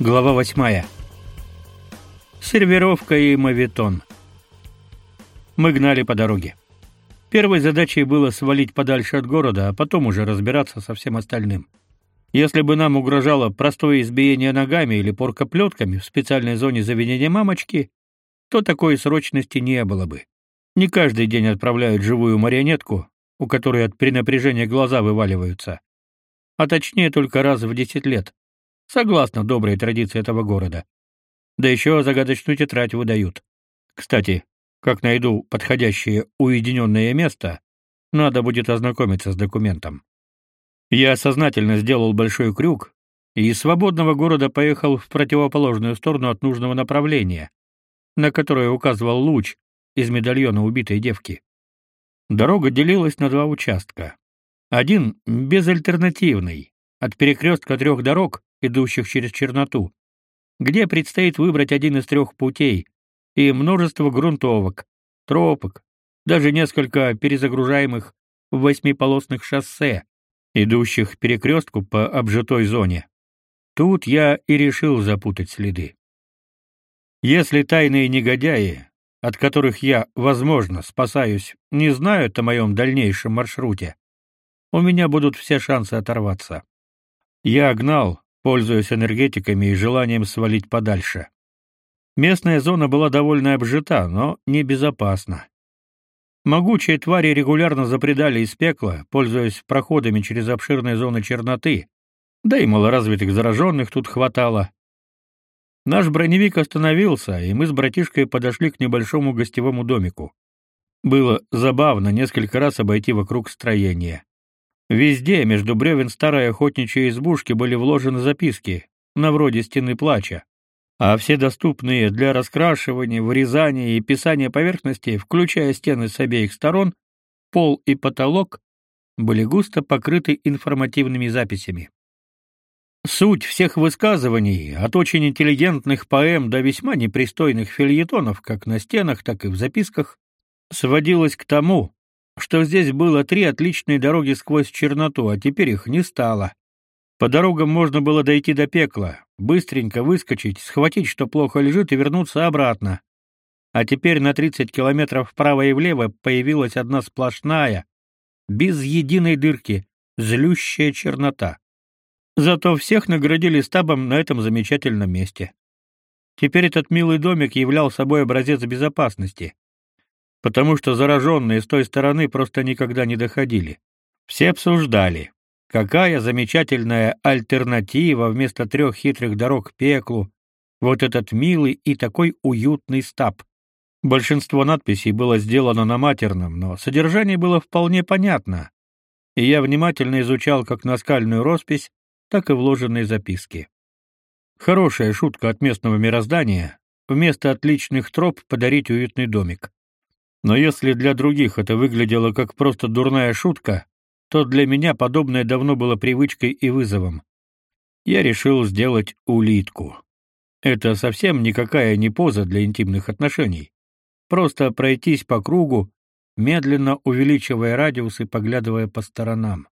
Глава восьмая. Сервировка и мавитон. Мы гнали по дороге. Первой задачей было свалить подальше от города, а потом уже разбираться со всем остальным. Если бы нам угрожало простое избиение ногами или порка плетками в специальной зоне заведения мамочки, то такой срочности не было бы. Не каждый день отправляют живую марионетку, у которой от перенапряжения глаза вываливаются. А точнее только раз в десять лет согласно доброй традиции этого города. Да еще загадочную тетрадь выдают. Кстати, как найду подходящее уединенное место, надо будет ознакомиться с документом. Я сознательно сделал большой крюк и из свободного города поехал в противоположную сторону от нужного направления, на которое указывал луч из медальона убитой девки. Дорога делилась на два участка. Один безальтернативный, от перекрестка трех дорог, идущих через черноту, где предстоит выбрать один из трех путей, и множество грунтовок, тропок, даже несколько перезагружаемых восьмиполосных шоссе, идущих к перекрестку по обжитой зоне. Тут я и решил запутать следы. Если тайные негодяи, от которых я, возможно, спасаюсь, не знают о моем дальнейшем маршруте, у меня будут все шансы оторваться. Я гнал, пользуясь энергетиками и желанием свалить подальше. Местная зона была довольно обжита, но небезопасна. Могучие твари регулярно запредали из пекла, пользуясь проходами через обширные зоны черноты, да и малоразвитых зараженных тут хватало. Наш броневик остановился, и мы с братишкой подошли к небольшому гостевому домику. Было забавно несколько раз обойти вокруг строения. Везде между бревен старой охотничьей избушки были вложены записки, на вроде стены плача, а все доступные для раскрашивания, вырезания и писания поверхности, включая стены с обеих сторон, пол и потолок, были густо покрыты информативными записями. Суть всех высказываний, от очень интеллигентных поэм до весьма непристойных фельетонов, как на стенах, так и в записках, сводилась к тому, что здесь было три отличные дороги сквозь черноту, а теперь их не стало. По дорогам можно было дойти до пекла, быстренько выскочить, схватить, что плохо лежит, и вернуться обратно. А теперь на 30 километров вправо и влево появилась одна сплошная, без единой дырки, злющая чернота. Зато всех наградили стабом на этом замечательном месте. Теперь этот милый домик являл собой образец безопасности потому что зараженные с той стороны просто никогда не доходили. Все обсуждали, какая замечательная альтернатива вместо трех хитрых дорог к пеклу, вот этот милый и такой уютный стаб. Большинство надписей было сделано на матерном, но содержание было вполне понятно, и я внимательно изучал как наскальную роспись, так и вложенные записки. Хорошая шутка от местного мироздания — вместо отличных троп подарить уютный домик. Но если для других это выглядело как просто дурная шутка, то для меня подобное давно было привычкой и вызовом. Я решил сделать улитку. Это совсем никакая не поза для интимных отношений. Просто пройтись по кругу, медленно увеличивая радиус и поглядывая по сторонам.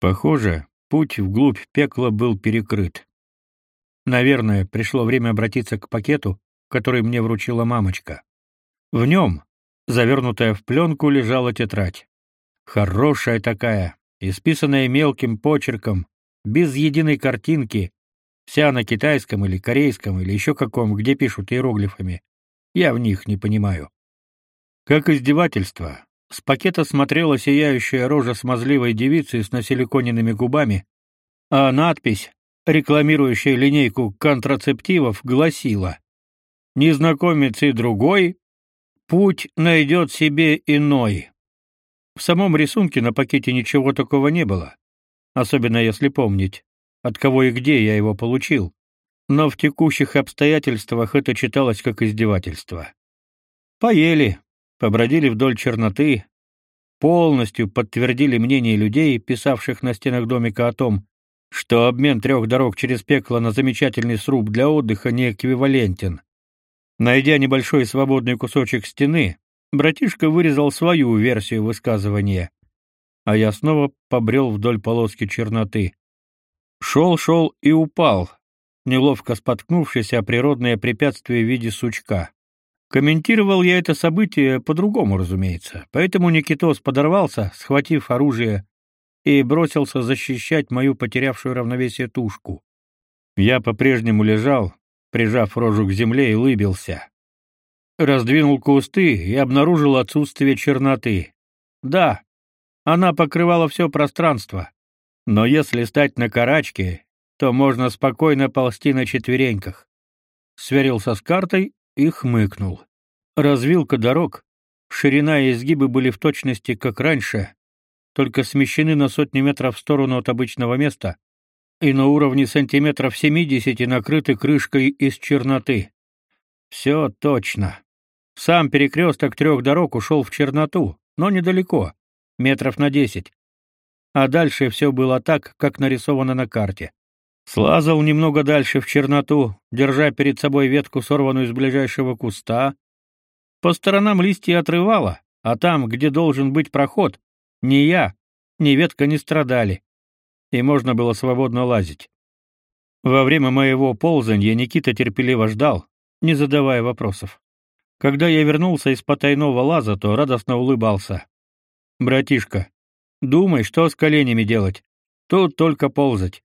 Похоже, путь вглубь пекла был перекрыт. Наверное, пришло время обратиться к пакету, который мне вручила мамочка. В нем, Завернутая в пленку лежала тетрадь. Хорошая такая, исписанная мелким почерком, без единой картинки, вся на китайском или корейском или еще каком, где пишут иероглифами. Я в них не понимаю. Как издевательство. С пакета смотрела сияющая рожа смазливой девицы с насиликоненными губами, а надпись, рекламирующая линейку контрацептивов, гласила: "Незнакомец и другой Путь найдет себе иной. В самом рисунке на пакете ничего такого не было, особенно если помнить, от кого и где я его получил. Но в текущих обстоятельствах это читалось как издевательство. Поели, побродили вдоль черноты, полностью подтвердили мнение людей, писавших на стенах домика о том, что обмен трех дорог через пекло на замечательный сруб для отдыха не эквивалентен. Найдя небольшой свободный кусочек стены, братишка вырезал свою версию высказывания, а я снова побрел вдоль полоски черноты. Шел, шел и упал, неловко споткнувшись о природное препятствие в виде сучка. Комментировал я это событие по-другому, разумеется, поэтому Никитос подорвался, схватив оружие, и бросился защищать мою потерявшую равновесие тушку. Я по-прежнему лежал, прижав рожу к земле и улыбился. Раздвинул кусты и обнаружил отсутствие черноты. Да, она покрывала все пространство. Но если стать на карачке, то можно спокойно ползти на четвереньках. Сверился с картой и хмыкнул. Развилка дорог, ширина и изгибы были в точности как раньше, только смещены на сотни метров в сторону от обычного места и на уровне сантиметров 70 накрыты крышкой из черноты. Все точно. Сам перекресток трех дорог ушел в черноту, но недалеко, метров на десять. А дальше все было так, как нарисовано на карте. Слазал немного дальше в черноту, держа перед собой ветку, сорванную из ближайшего куста. По сторонам листья отрывало, а там, где должен быть проход, ни я, ни ветка не страдали, и можно было свободно лазить. Во время моего ползания Никита терпеливо ждал, не задавая вопросов. Когда я вернулся из потайного лаза, то радостно улыбался. «Братишка, думай, что с коленями делать. Тут только ползать.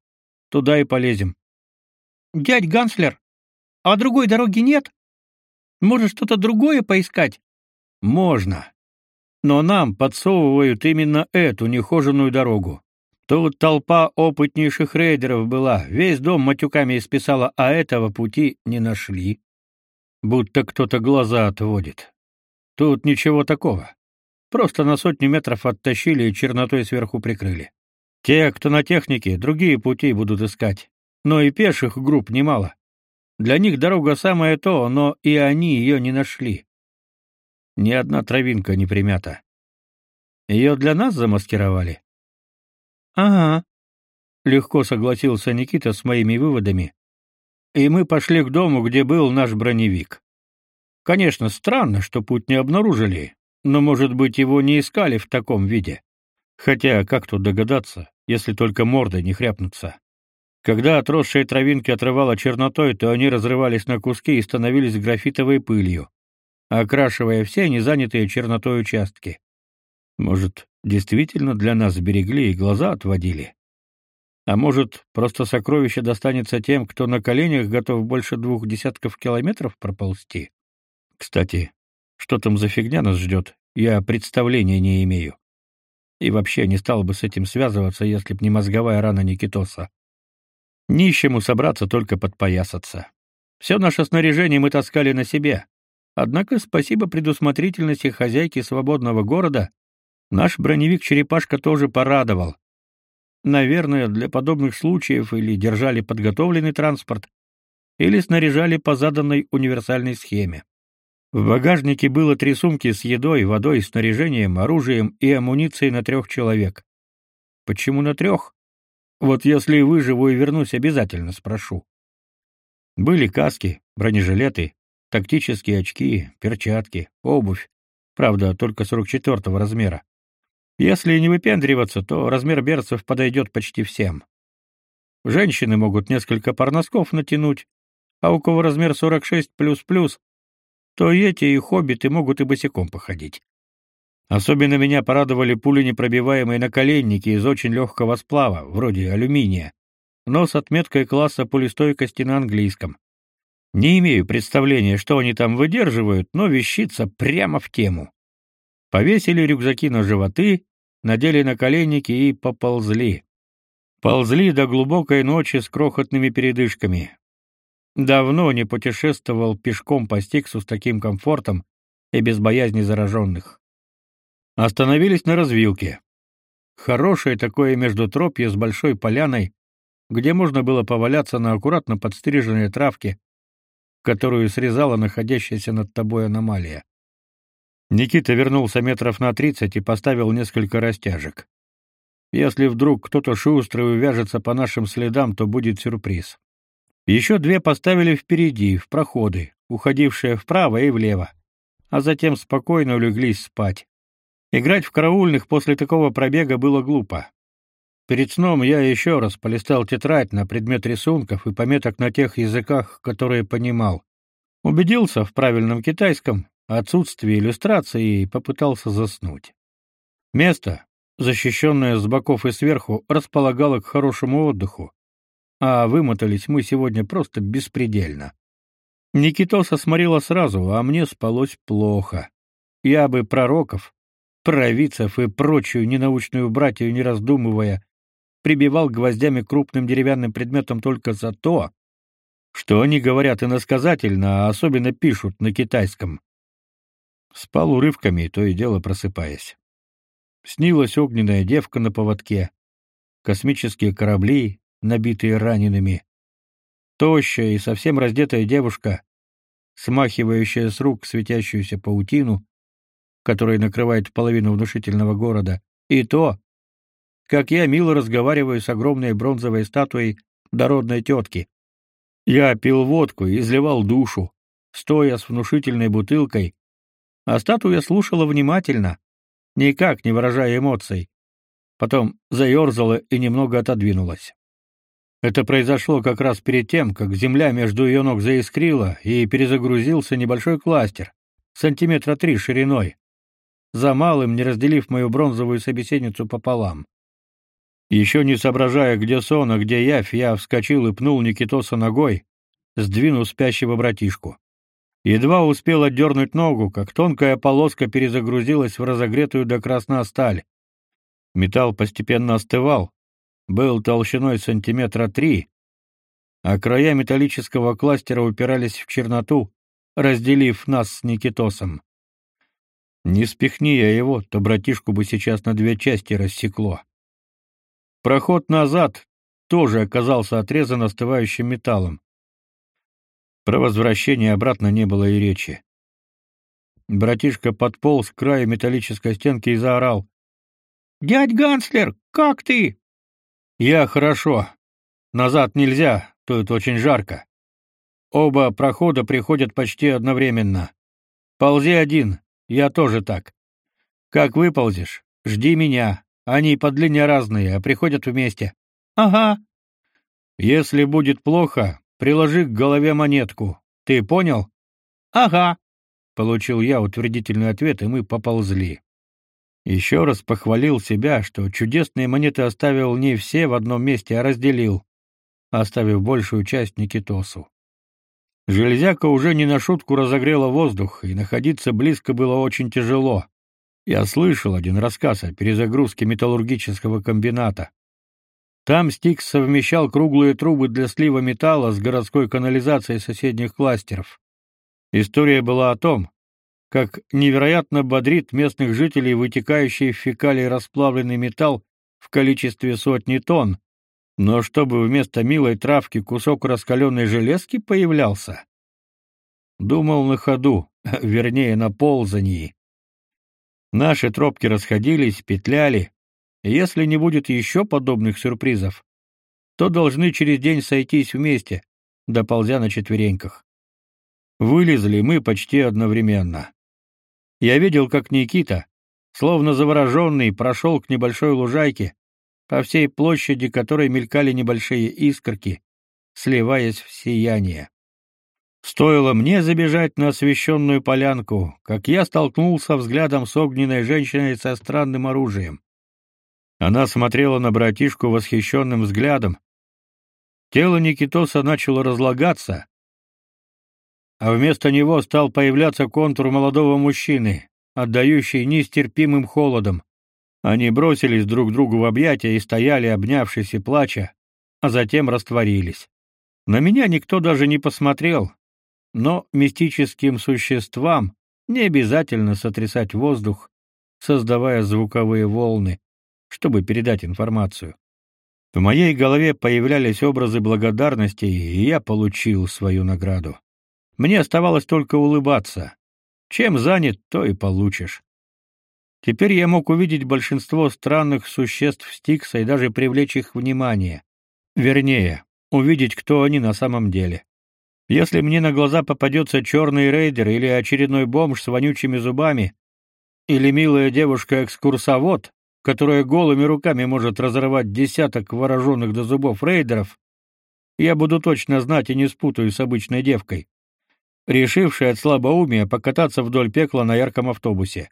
Туда и полезем». «Дядь Ганслер, а другой дороги нет? Может, что-то другое поискать?» «Можно. Но нам подсовывают именно эту нехоженную дорогу. Тут толпа опытнейших рейдеров была, весь дом матюками исписала, а этого пути не нашли. Будто кто-то глаза отводит. Тут ничего такого. Просто на сотню метров оттащили и чернотой сверху прикрыли. Те, кто на технике, другие пути будут искать. Но и пеших групп немало. Для них дорога самое то, но и они ее не нашли. Ни одна травинка не примята. Ее для нас замаскировали? Ага. Легко согласился Никита с моими выводами. И мы пошли к дому, где был наш броневик. Конечно, странно, что путь не обнаружили, но, может быть, его не искали в таком виде. Хотя, как тут догадаться, если только мордой не хряпнуться? Когда отросшие травинки отрывало чернотой, то они разрывались на куски и становились графитовой пылью окрашивая все незанятые чернотой участки. Может, действительно для нас берегли и глаза отводили? А может, просто сокровище достанется тем, кто на коленях готов больше двух десятков километров проползти? Кстати, что там за фигня нас ждет, я представления не имею. И вообще не стал бы с этим связываться, если б не мозговая рана Никитоса. Нищему собраться только подпоясаться. Все наше снаряжение мы таскали на себе, Однако спасибо предусмотрительности хозяйки свободного города, наш броневик-черепашка тоже порадовал. Наверное, для подобных случаев или держали подготовленный транспорт, или снаряжали по заданной универсальной схеме. В багажнике было три сумки с едой, водой, снаряжением, оружием и амуницией на трех человек. Почему на трех? Вот если выживу и вернусь, обязательно спрошу. Были каски, бронежилеты, тактические очки, перчатки, обувь, правда, только 44-го размера. Если не выпендриваться, то размер берцев подойдет почти всем. Женщины могут несколько пар носков натянуть, а у кого размер 46 плюс-плюс, то эти и хоббиты могут и босиком походить. Особенно меня порадовали пуленепробиваемые наколенники из очень легкого сплава, вроде алюминия, но с отметкой класса пулестойкости на английском. Не имею представления, что они там выдерживают, но вещица прямо в тему. Повесили рюкзаки на животы, надели наколенники и поползли. Ползли до глубокой ночи с крохотными передышками. Давно не путешествовал пешком по Стиксу с таким комфортом и без боязни зараженных. Остановились на развилке. Хорошее такое междутропье с большой поляной, где можно было поваляться на аккуратно подстриженной травке, которую срезала находящаяся над тобой аномалия. Никита вернулся метров на тридцать и поставил несколько растяжек. Если вдруг кто-то шустрый увяжется по нашим следам, то будет сюрприз. Еще две поставили впереди, в проходы, уходившие вправо и влево, а затем спокойно улеглись спать. Играть в караульных после такого пробега было глупо. Перед сном я еще раз полистал тетрадь на предмет рисунков и пометок на тех языках, которые понимал. Убедился в правильном китайском, отсутствии иллюстрации попытался заснуть. Место, защищенное с боков и сверху, располагало к хорошему отдыху, а вымотались мы сегодня просто беспредельно. Никитоса сморила сразу, а мне спалось плохо. Я бы пророков, провидцев и прочую ненаучную братью не раздумывая прибивал гвоздями крупным деревянным предметом только за то, что они говорят иносказательно, а особенно пишут на китайском. Спал урывками, то и дело просыпаясь. Снилась огненная девка на поводке, космические корабли, набитые ранеными, тощая и совсем раздетая девушка, смахивающая с рук светящуюся паутину, которая накрывает половину внушительного города, и то, как я мило разговариваю с огромной бронзовой статуей дородной тетки. Я пил водку и изливал душу, стоя с внушительной бутылкой, а статуя слушала внимательно, никак не выражая эмоций. Потом заерзала и немного отодвинулась. Это произошло как раз перед тем, как земля между ее ног заискрила и перезагрузился небольшой кластер, сантиметра три шириной, за малым не разделив мою бронзовую собеседницу пополам. Еще не соображая, где сон, а где явь, я вскочил и пнул Никитоса ногой, сдвинув спящего братишку. Едва успел отдернуть ногу, как тонкая полоска перезагрузилась в разогретую до красна сталь. Металл постепенно остывал, был толщиной сантиметра три, а края металлического кластера упирались в черноту, разделив нас с Никитосом. Не спихни я его, то братишку бы сейчас на две части рассекло. Проход назад тоже оказался отрезан остывающим металлом. Про возвращение обратно не было и речи. Братишка подполз к краю металлической стенки и заорал. «Дядь Ганслер, как ты?» «Я хорошо. Назад нельзя, тут очень жарко. Оба прохода приходят почти одновременно. Ползи один, я тоже так. Как выползешь, жди меня, они по длине разные, а приходят вместе. Ага. Если будет плохо, приложи к голове монетку. Ты понял? Ага. Получил я утвердительный ответ, и мы поползли. Еще раз похвалил себя, что чудесные монеты оставил не все в одном месте, а разделил, оставив большую часть Никитосу. Железяка уже не на шутку разогрела воздух, и находиться близко было очень тяжело. Я слышал один рассказ о перезагрузке металлургического комбината. Там Стикс совмещал круглые трубы для слива металла с городской канализацией соседних кластеров. История была о том, как невероятно бодрит местных жителей вытекающий в фекалии расплавленный металл в количестве сотни тонн, но чтобы вместо милой травки кусок раскаленной железки появлялся. Думал на ходу, вернее, на ползании. Наши тропки расходились, петляли. Если не будет еще подобных сюрпризов, то должны через день сойтись вместе, доползя на четвереньках. Вылезли мы почти одновременно. Я видел, как Никита, словно завороженный, прошел к небольшой лужайке, по всей площади которой мелькали небольшие искорки, сливаясь в сияние. Стоило мне забежать на освещенную полянку, как я столкнулся взглядом с огненной женщиной со странным оружием. Она смотрела на братишку восхищенным взглядом. Тело Никитоса начало разлагаться, а вместо него стал появляться контур молодого мужчины, отдающий нестерпимым холодом. Они бросились друг другу в объятия и стояли, обнявшись и плача, а затем растворились. На меня никто даже не посмотрел, но мистическим существам не обязательно сотрясать воздух, создавая звуковые волны, чтобы передать информацию. В моей голове появлялись образы благодарности, и я получил свою награду. Мне оставалось только улыбаться. Чем занят, то и получишь. Теперь я мог увидеть большинство странных существ Стикса и даже привлечь их внимание. Вернее, увидеть, кто они на самом деле. Если мне на глаза попадется черный рейдер или очередной бомж с вонючими зубами, или милая девушка-экскурсовод, которая голыми руками может разорвать десяток вооруженных до зубов рейдеров, я буду точно знать и не спутаю с обычной девкой, решившей от слабоумия покататься вдоль пекла на ярком автобусе.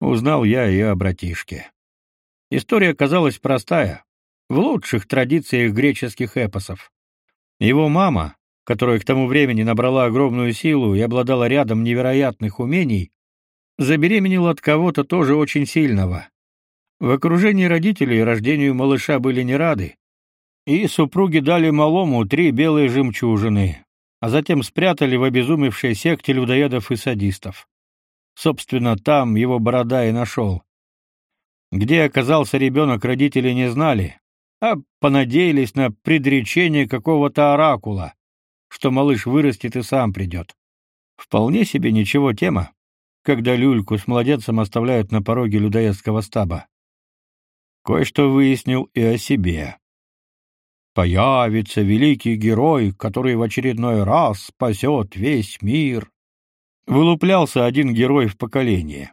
Узнал я и о братишке. История казалась простая, в лучших традициях греческих эпосов. Его мама, которая к тому времени набрала огромную силу и обладала рядом невероятных умений, забеременела от кого-то тоже очень сильного. В окружении родителей рождению малыша были не рады, и супруги дали малому три белые жемчужины, а затем спрятали в обезумевшей секте людоедов и садистов. Собственно, там его борода и нашел. Где оказался ребенок, родители не знали, а понадеялись на предречение какого-то оракула, что малыш вырастет и сам придет. Вполне себе ничего тема, когда люльку с младенцем оставляют на пороге людоедского стаба. Кое-что выяснил и о себе. Появится великий герой, который в очередной раз спасет весь мир. Вылуплялся один герой в поколение.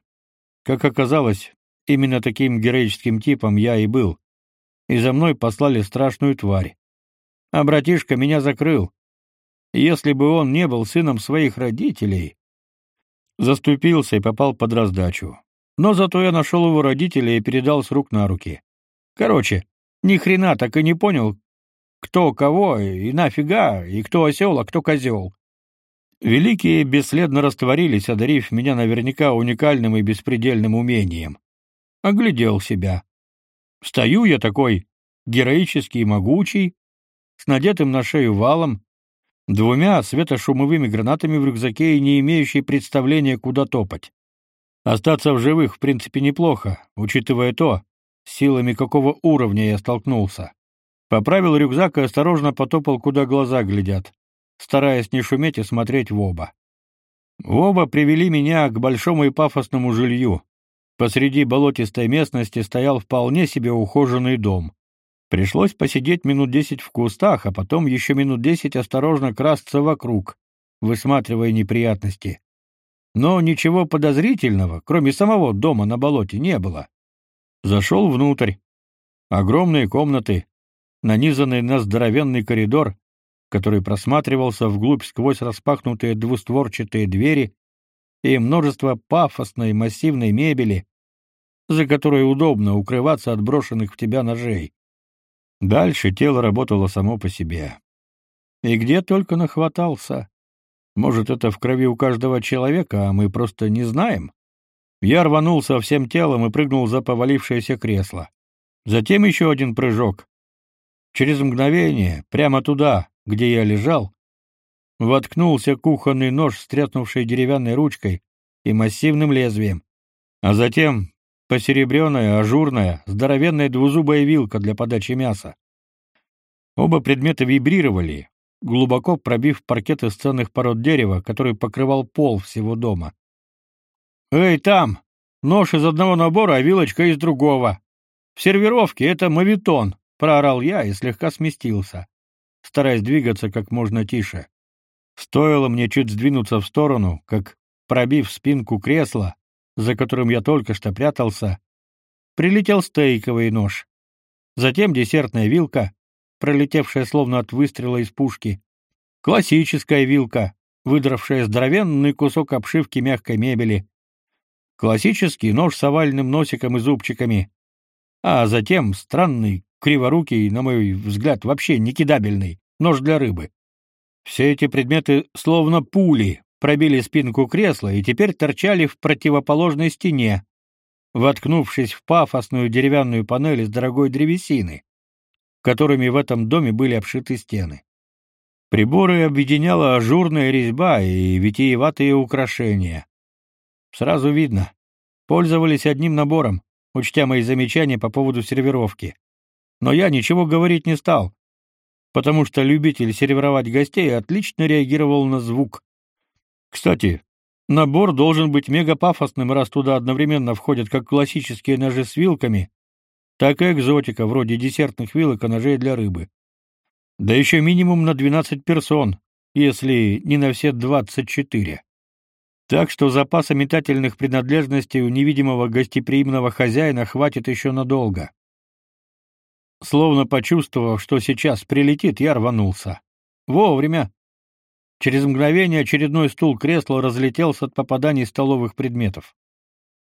Как оказалось, именно таким героическим типом я и был. И за мной послали страшную тварь. А братишка меня закрыл. Если бы он не был сыном своих родителей, заступился и попал под раздачу. Но зато я нашел его родителей и передал с рук на руки. Короче, ни хрена так и не понял, кто кого и нафига, и кто осел, а кто козел. Великие бесследно растворились, одарив меня наверняка уникальным и беспредельным умением. Оглядел себя. Стою я такой, героический и могучий, с надетым на шею валом, двумя светошумовыми гранатами в рюкзаке и не имеющий представления, куда топать. Остаться в живых, в принципе, неплохо, учитывая то, силами какого уровня я столкнулся. Поправил рюкзак и осторожно потопал, куда глаза глядят стараясь не шуметь и смотреть в оба. В оба привели меня к большому и пафосному жилью. Посреди болотистой местности стоял вполне себе ухоженный дом. Пришлось посидеть минут десять в кустах, а потом еще минут десять осторожно красться вокруг, высматривая неприятности. Но ничего подозрительного, кроме самого дома на болоте, не было. Зашел внутрь. Огромные комнаты, нанизанные на здоровенный коридор, который просматривался вглубь сквозь распахнутые двустворчатые двери и множество пафосной массивной мебели, за которой удобно укрываться от брошенных в тебя ножей. Дальше тело работало само по себе. И где только нахватался. Может, это в крови у каждого человека, а мы просто не знаем. Я рванулся всем телом и прыгнул за повалившееся кресло. Затем еще один прыжок. Через мгновение, прямо туда, где я лежал, воткнулся кухонный нож с треснувшей деревянной ручкой и массивным лезвием, а затем посеребренная, ажурная, здоровенная двузубая вилка для подачи мяса. Оба предмета вибрировали, глубоко пробив паркет из ценных пород дерева, который покрывал пол всего дома. «Эй, там! Нож из одного набора, а вилочка из другого! В сервировке это мавитон!» — проорал я и слегка сместился стараясь двигаться как можно тише. Стоило мне чуть сдвинуться в сторону, как, пробив спинку кресла, за которым я только что прятался, прилетел стейковый нож. Затем десертная вилка, пролетевшая словно от выстрела из пушки, классическая вилка, выдравшая здоровенный кусок обшивки мягкой мебели, классический нож с овальным носиком и зубчиками, а затем странный криворукий, на мой взгляд, вообще некидабельный, нож для рыбы. Все эти предметы, словно пули, пробили спинку кресла и теперь торчали в противоположной стене, воткнувшись в пафосную деревянную панель из дорогой древесины, которыми в этом доме были обшиты стены. Приборы объединяла ажурная резьба и витиеватые украшения. Сразу видно, пользовались одним набором, учтя мои замечания по поводу сервировки но я ничего говорить не стал, потому что любитель сервировать гостей отлично реагировал на звук. Кстати, набор должен быть мегапафосным, раз туда одновременно входят как классические ножи с вилками, так и экзотика, вроде десертных вилок и ножей для рыбы. Да еще минимум на 12 персон, если не на все 24. Так что запаса метательных принадлежностей у невидимого гостеприимного хозяина хватит еще надолго. Словно почувствовав, что сейчас прилетит, я рванулся. Вовремя. Через мгновение очередной стул кресла разлетелся от попаданий столовых предметов.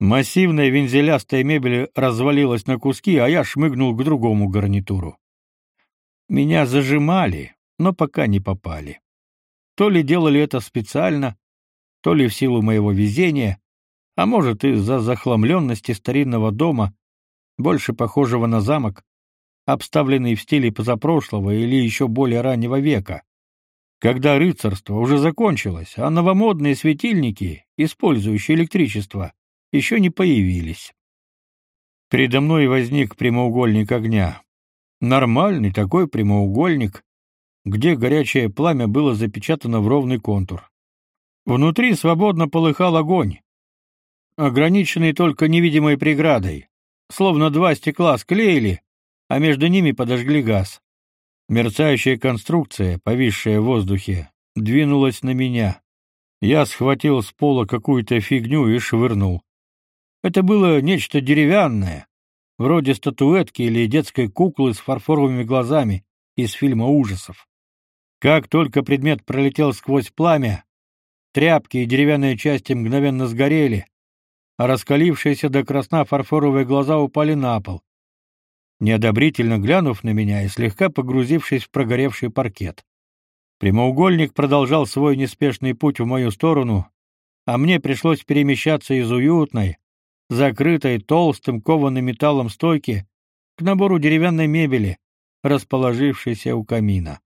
Массивная вензелястая мебель развалилась на куски, а я шмыгнул к другому гарнитуру. Меня зажимали, но пока не попали. То ли делали это специально, то ли в силу моего везения, а может из-за захламленности старинного дома, больше похожего на замок, обставленный в стиле позапрошлого или еще более раннего века, когда рыцарство уже закончилось, а новомодные светильники, использующие электричество, еще не появились. Передо мной возник прямоугольник огня. Нормальный такой прямоугольник, где горячее пламя было запечатано в ровный контур. Внутри свободно полыхал огонь, ограниченный только невидимой преградой, словно два стекла склеили, а между ними подожгли газ. Мерцающая конструкция, повисшая в воздухе, двинулась на меня. Я схватил с пола какую-то фигню и швырнул. Это было нечто деревянное, вроде статуэтки или детской куклы с фарфоровыми глазами из фильма ужасов. Как только предмет пролетел сквозь пламя, Тряпки и деревянные части мгновенно сгорели, а раскалившиеся до красна фарфоровые глаза упали на пол, неодобрительно глянув на меня и слегка погрузившись в прогоревший паркет. Прямоугольник продолжал свой неспешный путь в мою сторону, а мне пришлось перемещаться из уютной, закрытой толстым кованым металлом стойки к набору деревянной мебели, расположившейся у камина.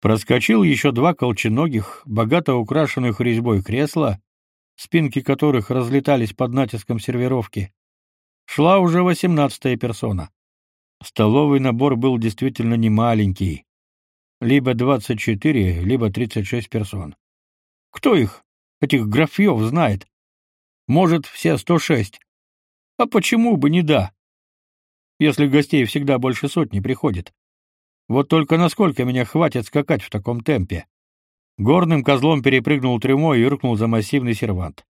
Проскочил еще два колченогих, богато украшенных резьбой кресла, спинки которых разлетались под натиском сервировки. Шла уже восемнадцатая персона. Столовый набор был действительно не маленький. Либо двадцать четыре, либо тридцать шесть персон. Кто их, этих графьев, знает? Может, все сто шесть. А почему бы не да? Если гостей всегда больше сотни приходит. Вот только насколько меня хватит скакать в таком темпе? Горным козлом перепрыгнул трюмо и рыкнул за массивный сервант.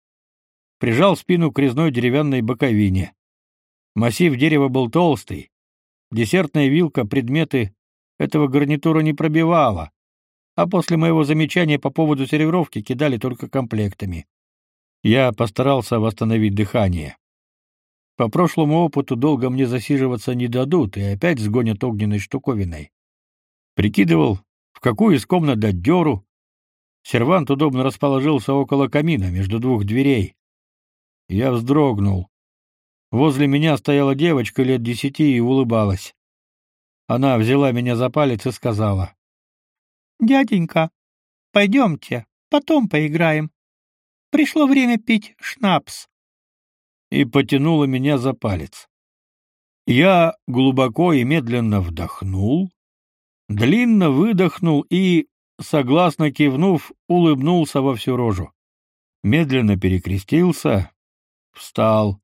Прижал спину к резной деревянной боковине. Массив дерева был толстый. Десертная вилка предметы этого гарнитура не пробивала, а после моего замечания по поводу сервировки кидали только комплектами. Я постарался восстановить дыхание. По прошлому опыту долго мне засиживаться не дадут и опять сгонят огненной штуковиной. Прикидывал, в какую из комнат дать дёру. Сервант удобно расположился около камина, между двух дверей. Я вздрогнул. Возле меня стояла девочка лет десяти и улыбалась. Она взяла меня за палец и сказала. «Дяденька, пойдемте, потом поиграем. Пришло время пить шнапс». И потянула меня за палец. Я глубоко и медленно вдохнул, длинно выдохнул и, согласно кивнув, улыбнулся во всю рожу. Медленно перекрестился, встал.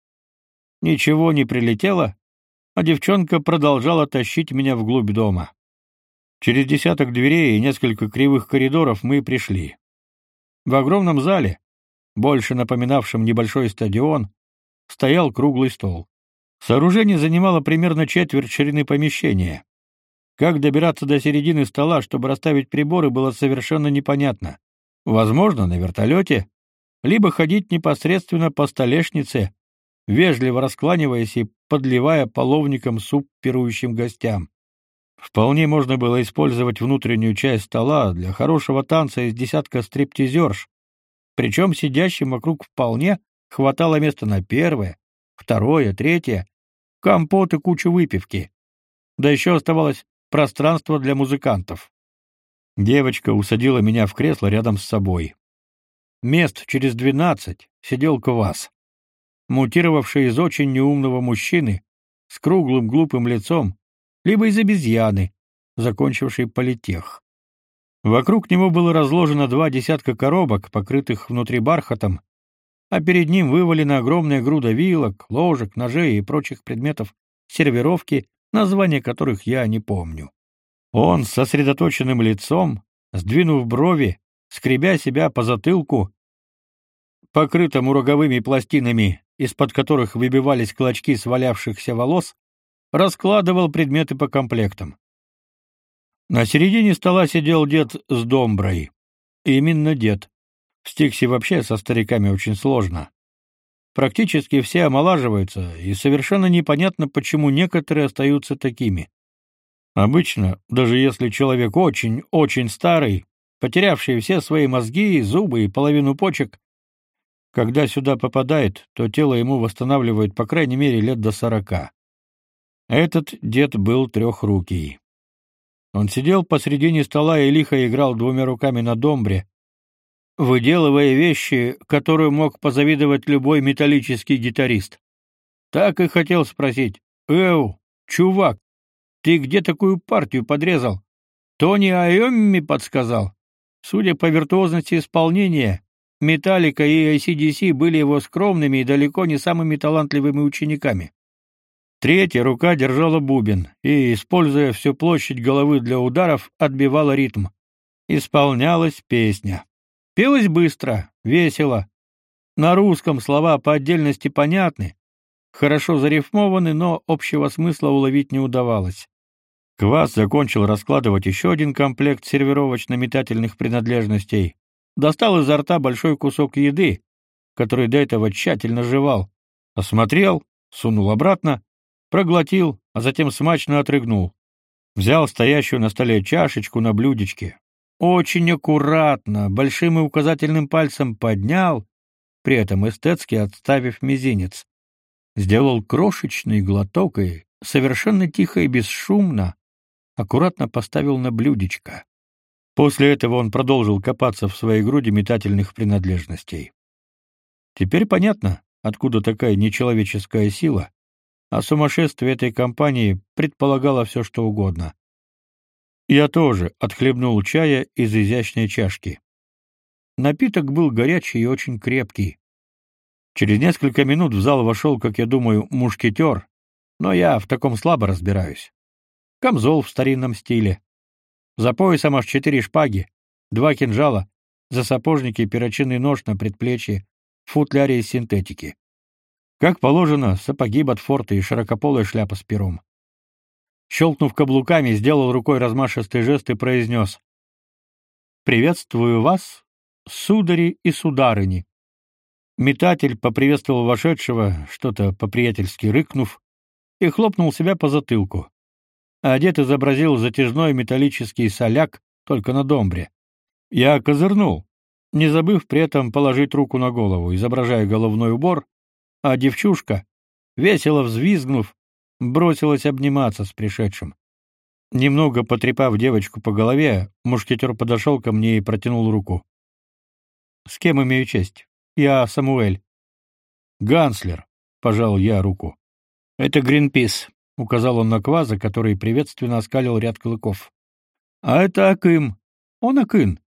Ничего не прилетело, а девчонка продолжала тащить меня вглубь дома. Через десяток дверей и несколько кривых коридоров мы пришли. В огромном зале, больше напоминавшем небольшой стадион, стоял круглый стол. Сооружение занимало примерно четверть ширины помещения. Как добираться до середины стола, чтобы расставить приборы, было совершенно непонятно. Возможно, на вертолете, либо ходить непосредственно по столешнице, вежливо раскланиваясь и подливая половником суп пирующим гостям. Вполне можно было использовать внутреннюю часть стола для хорошего танца из десятка стриптизерш, причем сидящим вокруг вполне хватало места на первое, второе, третье, компот и кучу выпивки. Да еще оставалось пространство для музыкантов. Девочка усадила меня в кресло рядом с собой. Мест через двенадцать сидел Квас, мутировавший из очень неумного мужчины с круглым глупым лицом, либо из обезьяны, закончившей политех. Вокруг него было разложено два десятка коробок, покрытых внутри бархатом, а перед ним вывалена огромная груда вилок, ложек, ножей и прочих предметов сервировки названия которых я не помню. Он с сосредоточенным лицом, сдвинув брови, скребя себя по затылку, покрытому роговыми пластинами, из-под которых выбивались клочки свалявшихся волос, раскладывал предметы по комплектам. На середине стола сидел дед с домброй. Именно дед. В Стиксе вообще со стариками очень сложно. Практически все омолаживаются, и совершенно непонятно, почему некоторые остаются такими. Обычно, даже если человек очень-очень старый, потерявший все свои мозги, зубы и половину почек, когда сюда попадает, то тело ему восстанавливают по крайней мере лет до сорока. Этот дед был трехрукий. Он сидел посредине стола и лихо играл двумя руками на домбре, выделывая вещи, которые мог позавидовать любой металлический гитарист. Так и хотел спросить: "Эу, чувак, ты где такую партию подрезал?" Тони Айомми подсказал. Судя по виртуозности исполнения, Металлика и AC/DC были его скромными и далеко не самыми талантливыми учениками. Третья рука держала бубен и, используя всю площадь головы для ударов, отбивала ритм. Исполнялась песня. Пелось быстро, весело. На русском слова по отдельности понятны, хорошо зарифмованы, но общего смысла уловить не удавалось. Квас закончил раскладывать еще один комплект сервировочно-метательных принадлежностей. Достал изо рта большой кусок еды, который до этого тщательно жевал, осмотрел, сунул обратно проглотил, а затем смачно отрыгнул. Взял стоящую на столе чашечку на блюдечке, очень аккуратно, большим и указательным пальцем поднял, при этом эстетски отставив мизинец. Сделал крошечный глоток и, совершенно тихо и бесшумно, аккуратно поставил на блюдечко. После этого он продолжил копаться в своей груди метательных принадлежностей. Теперь понятно, откуда такая нечеловеческая сила, а сумасшествие этой компании предполагало все, что угодно. Я тоже отхлебнул чая из изящной чашки. Напиток был горячий и очень крепкий. Через несколько минут в зал вошел, как я думаю, мушкетер, но я в таком слабо разбираюсь. Камзол в старинном стиле. За поясом аж четыре шпаги, два кинжала, за сапожники перочинный нож на предплечье, в футляре из синтетики. Как положено, сапоги Ботфорта и широкополая шляпа с пером. Щелкнув каблуками, сделал рукой размашистый жест и произнес «Приветствую вас, судари и сударыни». Метатель поприветствовал вошедшего, что-то по-приятельски рыкнув, и хлопнул себя по затылку. Дед изобразил затяжной металлический соляк, только на домбре. Я козырнул, не забыв при этом положить руку на голову, изображая головной убор, а девчушка, весело взвизгнув, бросилась обниматься с пришедшим. Немного потрепав девочку по голове, мушкетер подошел ко мне и протянул руку. «С кем имею честь?» «Я Самуэль». «Ганслер», — пожал я руку. «Это Гринпис», — указал он на Кваза, который приветственно оскалил ряд клыков. «А это Акым. Он Акын.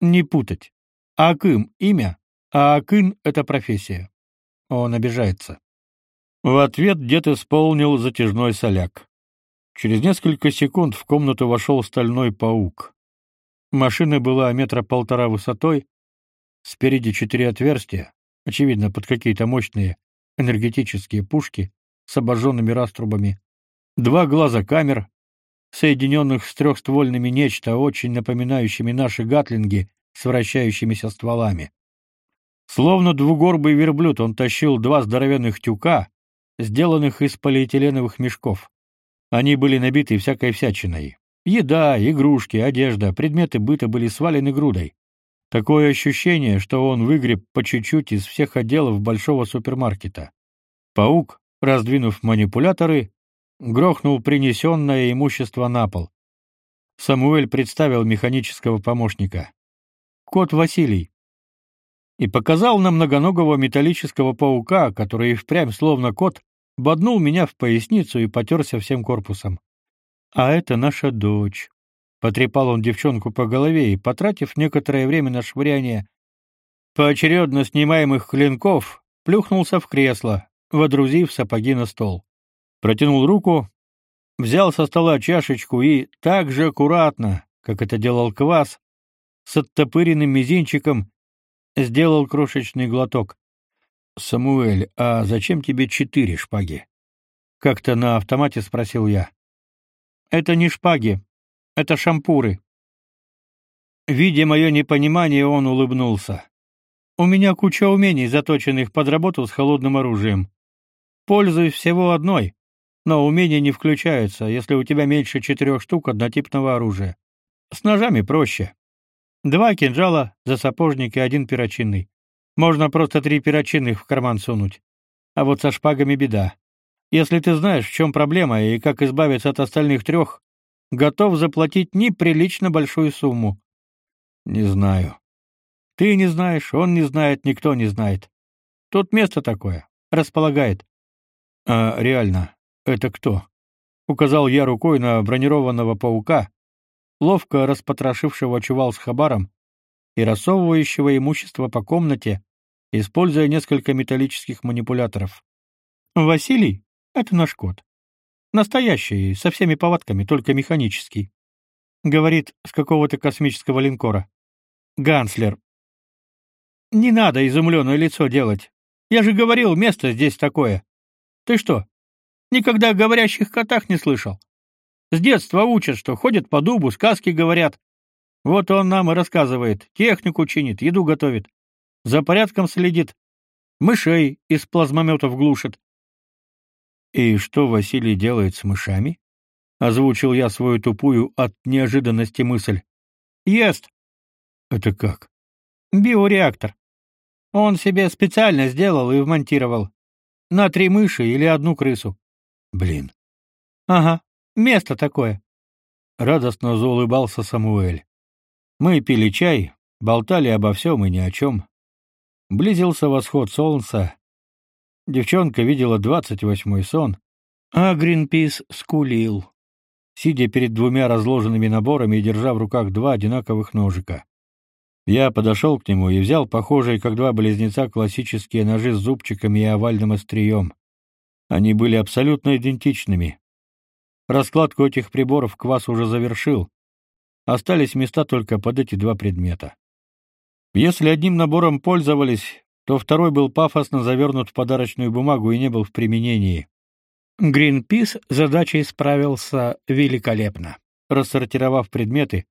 Не путать. Акым — имя, а Акын — это профессия. Он обижается. В ответ дед исполнил затяжной соляк. Через несколько секунд в комнату вошел стальной паук. Машина была метра полтора высотой, спереди четыре отверстия, очевидно, под какие-то мощные энергетические пушки с обожженными раструбами, два глаза камер, соединенных с трехствольными нечто, очень напоминающими наши гатлинги с вращающимися стволами. Словно двугорбый верблюд он тащил два здоровенных тюка, сделанных из полиэтиленовых мешков. Они были набиты всякой всячиной. Еда, игрушки, одежда, предметы быта были свалены грудой. Такое ощущение, что он выгреб по чуть-чуть из всех отделов большого супермаркета. Паук, раздвинув манипуляторы, грохнул принесенное имущество на пол. Самуэль представил механического помощника. Кот Василий, и показал на многоногого металлического паука, который впрямь словно кот боднул меня в поясницу и потерся всем корпусом. А это наша дочь. Потрепал он девчонку по голове и, потратив некоторое время на швыряние поочередно снимаемых клинков, плюхнулся в кресло, водрузив сапоги на стол. Протянул руку, взял со стола чашечку и так же аккуратно, как это делал Квас, с оттопыренным мизинчиком сделал крошечный глоток. Самуэль, а зачем тебе четыре шпаги? Как-то на автомате спросил я. Это не шпаги, это шампуры. Видя мое непонимание, он улыбнулся. У меня куча умений, заточенных под работу с холодным оружием. Пользуюсь всего одной, но умения не включаются, если у тебя меньше четырех штук однотипного оружия. С ножами проще. Два кинжала за сапожник и один перочинный. Можно просто три перочинных в карман сунуть. А вот со шпагами беда. Если ты знаешь, в чем проблема и как избавиться от остальных трех, готов заплатить неприлично большую сумму. Не знаю. Ты не знаешь, он не знает, никто не знает. Тут место такое, располагает. А реально, это кто? Указал я рукой на бронированного паука, ловко распотрошившего чувал с хабаром и рассовывающего имущество по комнате, используя несколько металлических манипуляторов. Василий — это наш кот. Настоящий, со всеми повадками, только механический. Говорит, с какого-то космического линкора. Ганслер. Не надо изумленное лицо делать. Я же говорил, место здесь такое. Ты что, никогда о говорящих котах не слышал? С детства учат, что ходят по дубу, сказки говорят. Вот он нам и рассказывает, технику чинит, еду готовит, за порядком следит, мышей из плазмометов глушит. И что Василий делает с мышами? Озвучил я свою тупую от неожиданности мысль. Ест. Это как? Биореактор. Он себе специально сделал и вмонтировал. На три мыши или одну крысу. Блин. Ага. Место такое. Радостно заулыбался Самуэль. Мы пили чай, болтали обо всем и ни о чем. Близился восход солнца. Девчонка видела двадцать восьмой сон, а Гринпис скулил, сидя перед двумя разложенными наборами и держа в руках два одинаковых ножика. Я подошел к нему и взял похожие, как два близнеца, классические ножи с зубчиками и овальным острием. Они были абсолютно идентичными, Раскладку этих приборов Квас уже завершил. Остались места только под эти два предмета. Если одним набором пользовались, то второй был пафосно завернут в подарочную бумагу и не был в применении. Гринпис задачей справился великолепно. Рассортировав предметы,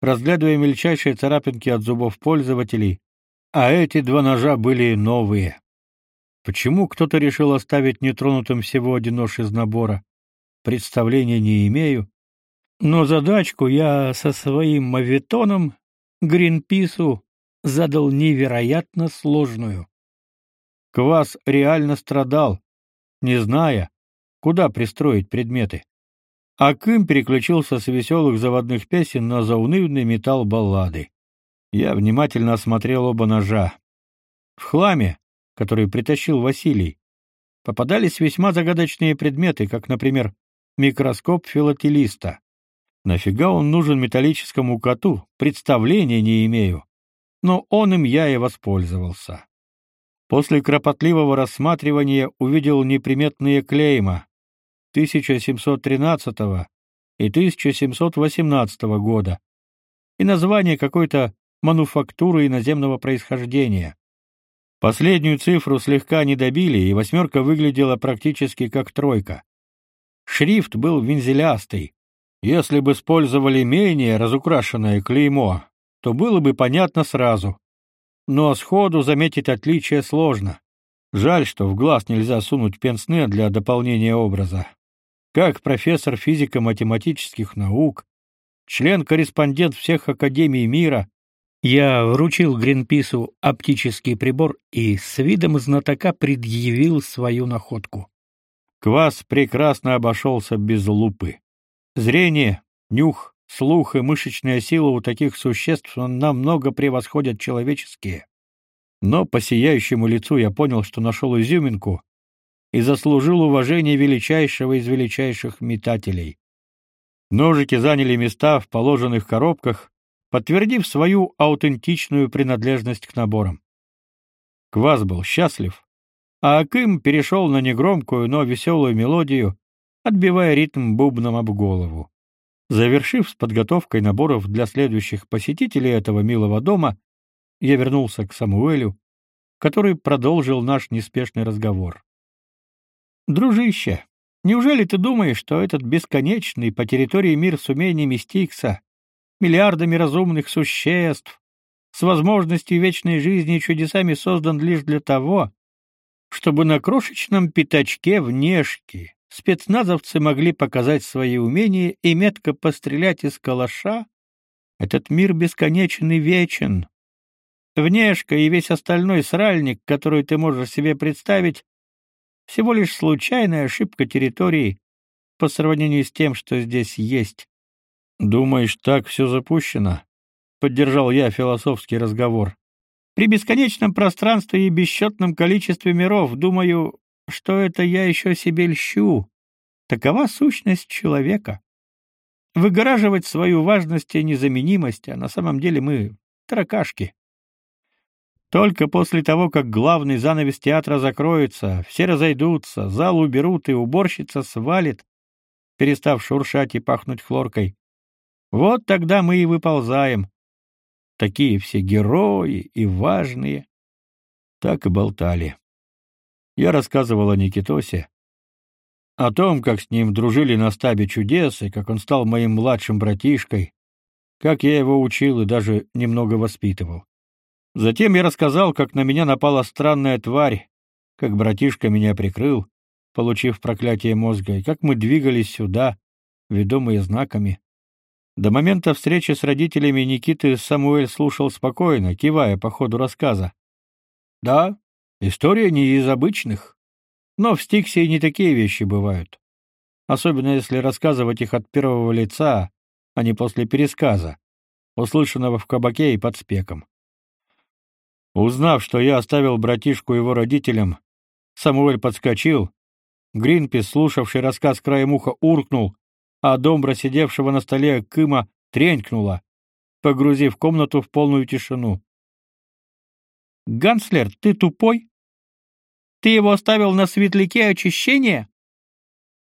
разглядывая мельчайшие царапинки от зубов пользователей, а эти два ножа были новые. Почему кто-то решил оставить нетронутым всего один нож из набора? Представления не имею, но задачку я со своим мавитоном Гринпису задал невероятно сложную. Квас реально страдал, не зная, куда пристроить предметы. А Кым переключился с веселых заводных песен на заунывный металл баллады. Я внимательно осмотрел оба ножа. В хламе, который притащил Василий, попадались весьма загадочные предметы, как, например, микроскоп филателиста. Нафига он нужен металлическому коту, представления не имею. Но он им я и воспользовался. После кропотливого рассматривания увидел неприметные клейма 1713 и 1718 года и название какой-то мануфактуры иноземного происхождения. Последнюю цифру слегка не добили, и восьмерка выглядела практически как тройка. Шрифт был вензелястый. Если бы использовали менее разукрашенное клеймо, то было бы понятно сразу. Но сходу заметить отличие сложно. Жаль, что в глаз нельзя сунуть пенсне для дополнения образа. Как профессор физико-математических наук, член-корреспондент всех академий мира, я вручил Гринпису оптический прибор и с видом знатока предъявил свою находку. Квас прекрасно обошелся без лупы. Зрение, нюх, слух и мышечная сила у таких существ намного превосходят человеческие. Но по сияющему лицу я понял, что нашел изюминку и заслужил уважение величайшего из величайших метателей. Ножики заняли места в положенных коробках, подтвердив свою аутентичную принадлежность к наборам. Квас был счастлив, а Акым перешел на негромкую, но веселую мелодию, отбивая ритм бубном об голову. Завершив с подготовкой наборов для следующих посетителей этого милого дома, я вернулся к Самуэлю, который продолжил наш неспешный разговор. Дружище, неужели ты думаешь, что этот бесконечный по территории мир с умениями Стикса, миллиардами разумных существ, с возможностью вечной жизни и чудесами создан лишь для того, чтобы на крошечном пятачке внешки спецназовцы могли показать свои умения и метко пострелять из калаша? Этот мир бесконечен и вечен. Внешка и весь остальной сральник, который ты можешь себе представить, всего лишь случайная ошибка территории по сравнению с тем, что здесь есть. Думаешь, так все запущено? Поддержал я философский разговор. При бесконечном пространстве и бесчетном количестве миров, думаю, что это я еще себе льщу. Такова сущность человека. Выгораживать свою важность и незаменимость, а на самом деле мы таракашки. Только после того, как главный занавес театра закроется, все разойдутся, зал уберут и уборщица свалит, перестав шуршать и пахнуть хлоркой. Вот тогда мы и выползаем. Такие все герои и важные. Так и болтали. Я рассказывал о Никитосе, о том, как с ним дружили на стабе чудес, и как он стал моим младшим братишкой, как я его учил и даже немного воспитывал. Затем я рассказал, как на меня напала странная тварь, как братишка меня прикрыл, получив проклятие мозга, и как мы двигались сюда, ведомые знаками. До момента встречи с родителями Никиты Самуэль слушал спокойно, кивая по ходу рассказа. Да, история не из обычных, но в Стиксе не такие вещи бывают. Особенно если рассказывать их от первого лица, а не после пересказа, услышанного в кабаке и под спеком. Узнав, что я оставил братишку его родителям, Самуэль подскочил. Гринпис, слушавший рассказ краем уха, уркнул, а домбра, сидевшего на столе Кыма, тренькнула, погрузив комнату в полную тишину. «Ганслер, ты тупой? Ты его оставил на светляке очищения?»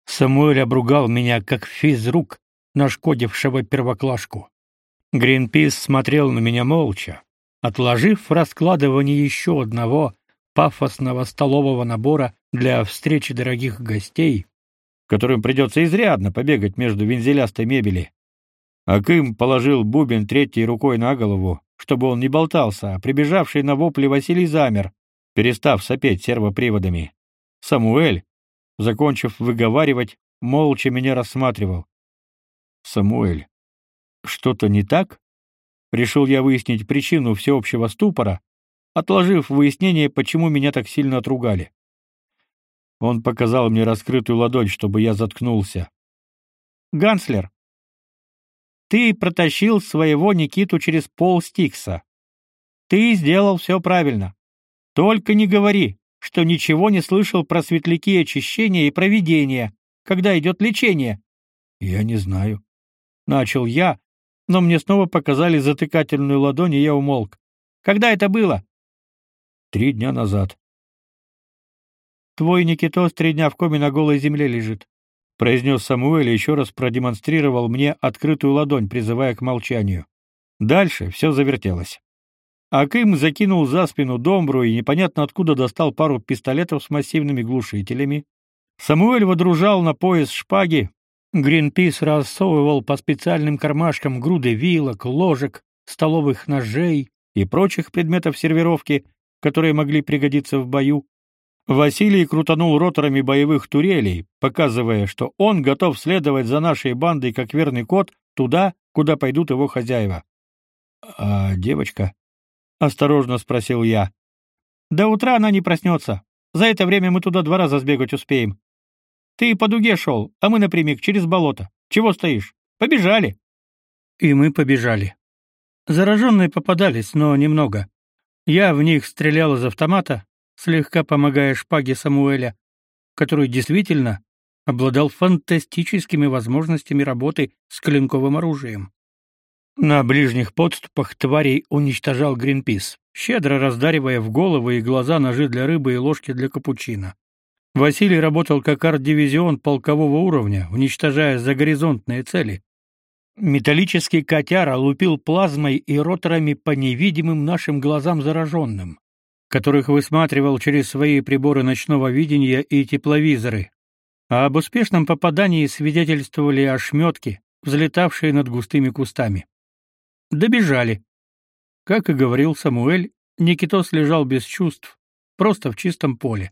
Самуэль обругал меня, как физрук, нашкодившего первоклашку. Гринпис смотрел на меня молча, отложив раскладывание еще одного пафосного столового набора для встречи дорогих гостей, которым придется изрядно побегать между вензелястой мебели. Акым положил бубен третьей рукой на голову, чтобы он не болтался, а прибежавший на вопли Василий замер, перестав сопеть сервоприводами. Самуэль, закончив выговаривать, молча меня рассматривал. Самуэль, что-то не так? Решил я выяснить причину всеобщего ступора, отложив выяснение, почему меня так сильно отругали. Он показал мне раскрытую ладонь, чтобы я заткнулся. Ганслер, ты протащил своего Никиту через пол Стикса. Ты сделал все правильно. Только не говори, что ничего не слышал про светляки очищения и проведения, когда идет лечение. Я не знаю. Начал я, но мне снова показали затыкательную ладонь, и я умолк. Когда это было? Три дня назад. Твой Никитос три дня в коме на голой земле лежит, произнес Самуэль и еще раз продемонстрировал мне открытую ладонь, призывая к молчанию. Дальше все завертелось. Аким закинул за спину домбру и непонятно откуда достал пару пистолетов с массивными глушителями. Самуэль водружал на пояс шпаги, Гринпис рассовывал по специальным кармашкам груды вилок, ложек, столовых ножей и прочих предметов сервировки, которые могли пригодиться в бою. Василий крутанул роторами боевых турелей, показывая, что он готов следовать за нашей бандой как верный кот туда, куда пойдут его хозяева. А девочка? осторожно спросил я. До утра она не проснется. За это время мы туда два раза сбегать успеем. Ты по дуге шел, а мы напрямик через болото. Чего стоишь? Побежали. И мы побежали. Зараженные попадались, но немного. Я в них стрелял из автомата, слегка помогая шпаге Самуэля, который действительно обладал фантастическими возможностями работы с клинковым оружием. На ближних подступах тварей уничтожал Гринпис, щедро раздаривая в головы и глаза ножи для рыбы и ложки для капучино. Василий работал как арт-дивизион полкового уровня, уничтожая загоризонтные цели. Металлический котяра лупил плазмой и роторами по невидимым нашим глазам зараженным, которых высматривал через свои приборы ночного видения и тепловизоры. А об успешном попадании свидетельствовали ошметки, взлетавшие над густыми кустами. Добежали. Как и говорил Самуэль, Никитос лежал без чувств, просто в чистом поле.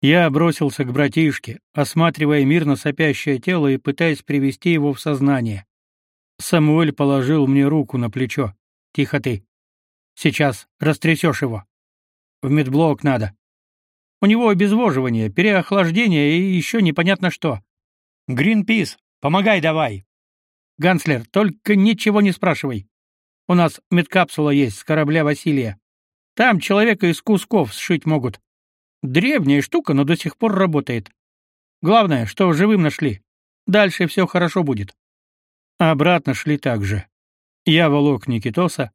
Я бросился к братишке, осматривая мирно сопящее тело и пытаясь привести его в сознание. Самуэль положил мне руку на плечо. Тихо ты. Сейчас растрясешь его. В медблок надо. У него обезвоживание, переохлаждение и еще непонятно что. Гринпис, помогай давай. Ганслер, только ничего не спрашивай. У нас медкапсула есть с корабля Василия. Там человека из кусков сшить могут. Древняя штука, но до сих пор работает. Главное, что живым нашли. Дальше все хорошо будет. А обратно шли так же. Я волок Никитоса.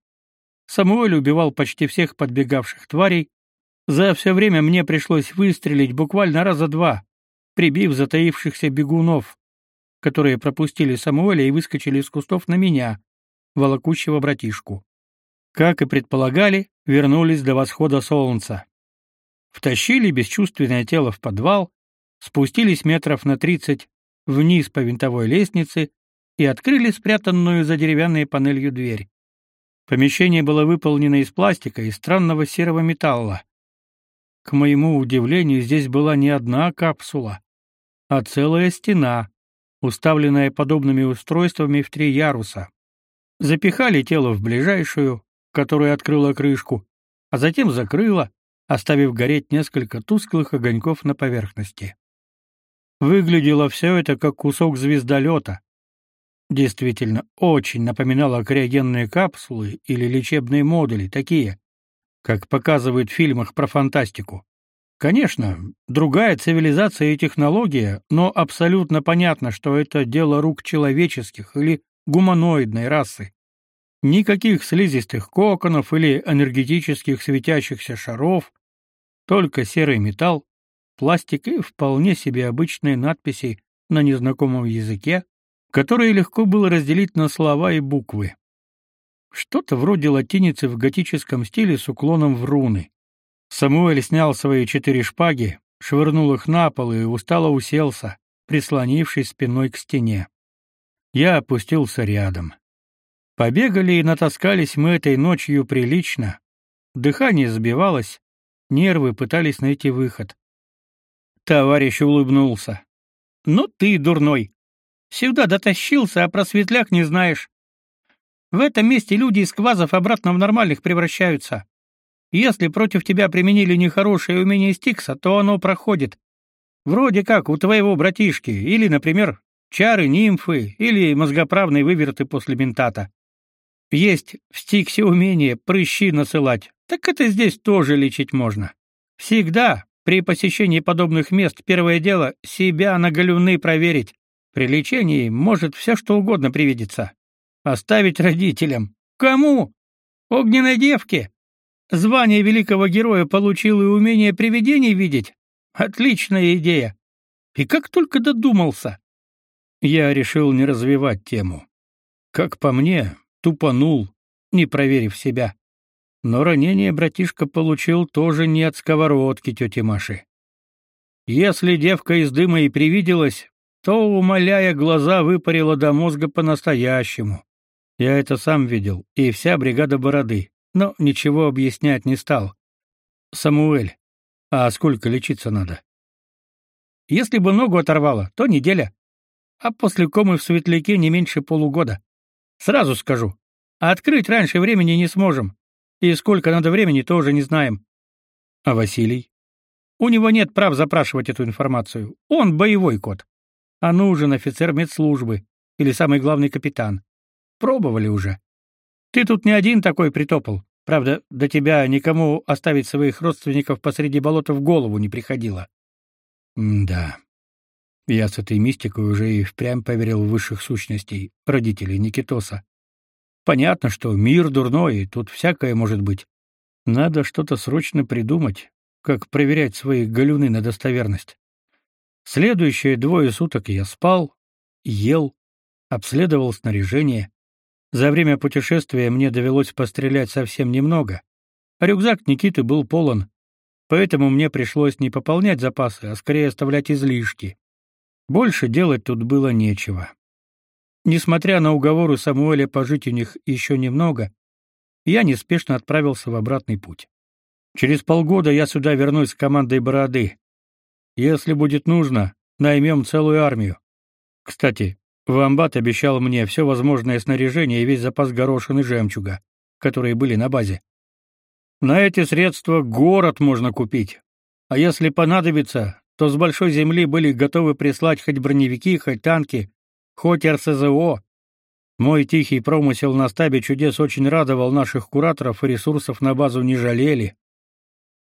Самуэль убивал почти всех подбегавших тварей. За все время мне пришлось выстрелить буквально раза два, прибив затаившихся бегунов, которые пропустили Самуэля и выскочили из кустов на меня, волокущего братишку. Как и предполагали, вернулись до восхода солнца втащили бесчувственное тело в подвал, спустились метров на тридцать вниз по винтовой лестнице и открыли спрятанную за деревянной панелью дверь. Помещение было выполнено из пластика и странного серого металла. К моему удивлению, здесь была не одна капсула, а целая стена, уставленная подобными устройствами в три яруса. Запихали тело в ближайшую, которая открыла крышку, а затем закрыла, оставив гореть несколько тусклых огоньков на поверхности. Выглядело все это как кусок звездолета. Действительно, очень напоминало криогенные капсулы или лечебные модули, такие, как показывают в фильмах про фантастику. Конечно, другая цивилизация и технология, но абсолютно понятно, что это дело рук человеческих или гуманоидной расы. Никаких слизистых коконов или энергетических светящихся шаров, только серый металл, пластик и вполне себе обычные надписи на незнакомом языке, которые легко было разделить на слова и буквы. Что-то вроде латиницы в готическом стиле с уклоном в руны. Самуэль снял свои четыре шпаги, швырнул их на пол и устало уселся, прислонившись спиной к стене. Я опустился рядом. Побегали и натаскались мы этой ночью прилично. Дыхание сбивалось, нервы пытались найти выход. Товарищ улыбнулся. «Ну ты, дурной! Сюда дотащился, а про светляк не знаешь. В этом месте люди из квазов обратно в нормальных превращаются. Если против тебя применили нехорошее умение Стикса, то оно проходит. Вроде как у твоего братишки, или, например, чары нимфы, или мозгоправные выверты после ментата. Есть в стиксе умение прыщи насылать, так это здесь тоже лечить можно. Всегда при посещении подобных мест первое дело себя на галюны проверить. При лечении может все что угодно привидеться. Оставить родителям. Кому? Огненной девке. Звание великого героя получил и умение привидений видеть. Отличная идея. И как только додумался. Я решил не развивать тему. Как по мне, тупанул, не проверив себя. Но ранение братишка получил тоже не от сковородки тети Маши. Если девка из дыма и привиделась, то, умоляя, глаза выпарила до мозга по-настоящему. Я это сам видел, и вся бригада бороды, но ничего объяснять не стал. Самуэль, а сколько лечиться надо? Если бы ногу оторвало, то неделя, а после комы в светляке не меньше полугода. Сразу скажу, открыть раньше времени не сможем. И сколько надо времени, тоже не знаем. А Василий? У него нет прав запрашивать эту информацию. Он боевой кот. А нужен офицер медслужбы или самый главный капитан. Пробовали уже. Ты тут не один такой притопал. Правда, до тебя никому оставить своих родственников посреди болота в голову не приходило. М да. Я с этой мистикой уже и впрямь поверил в высших сущностей, родителей Никитоса. Понятно, что мир дурной, и тут всякое может быть. Надо что-то срочно придумать, как проверять свои галюны на достоверность. Следующие двое суток я спал, ел, обследовал снаряжение. За время путешествия мне довелось пострелять совсем немного. рюкзак Никиты был полон, поэтому мне пришлось не пополнять запасы, а скорее оставлять излишки. Больше делать тут было нечего. Несмотря на уговоры Самуэля пожить у них еще немного, я неспешно отправился в обратный путь. Через полгода я сюда вернусь с командой Бороды. Если будет нужно, наймем целую армию. Кстати, Вамбат обещал мне все возможное снаряжение и весь запас горошин и жемчуга, которые были на базе. На эти средства город можно купить. А если понадобится, то с большой земли были готовы прислать хоть броневики, хоть танки, хоть РСЗО. Мой тихий промысел на стабе чудес очень радовал наших кураторов и ресурсов на базу не жалели.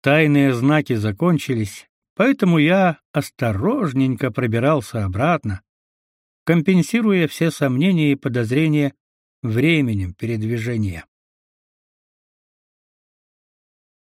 Тайные знаки закончились, поэтому я осторожненько пробирался обратно, компенсируя все сомнения и подозрения временем передвижения.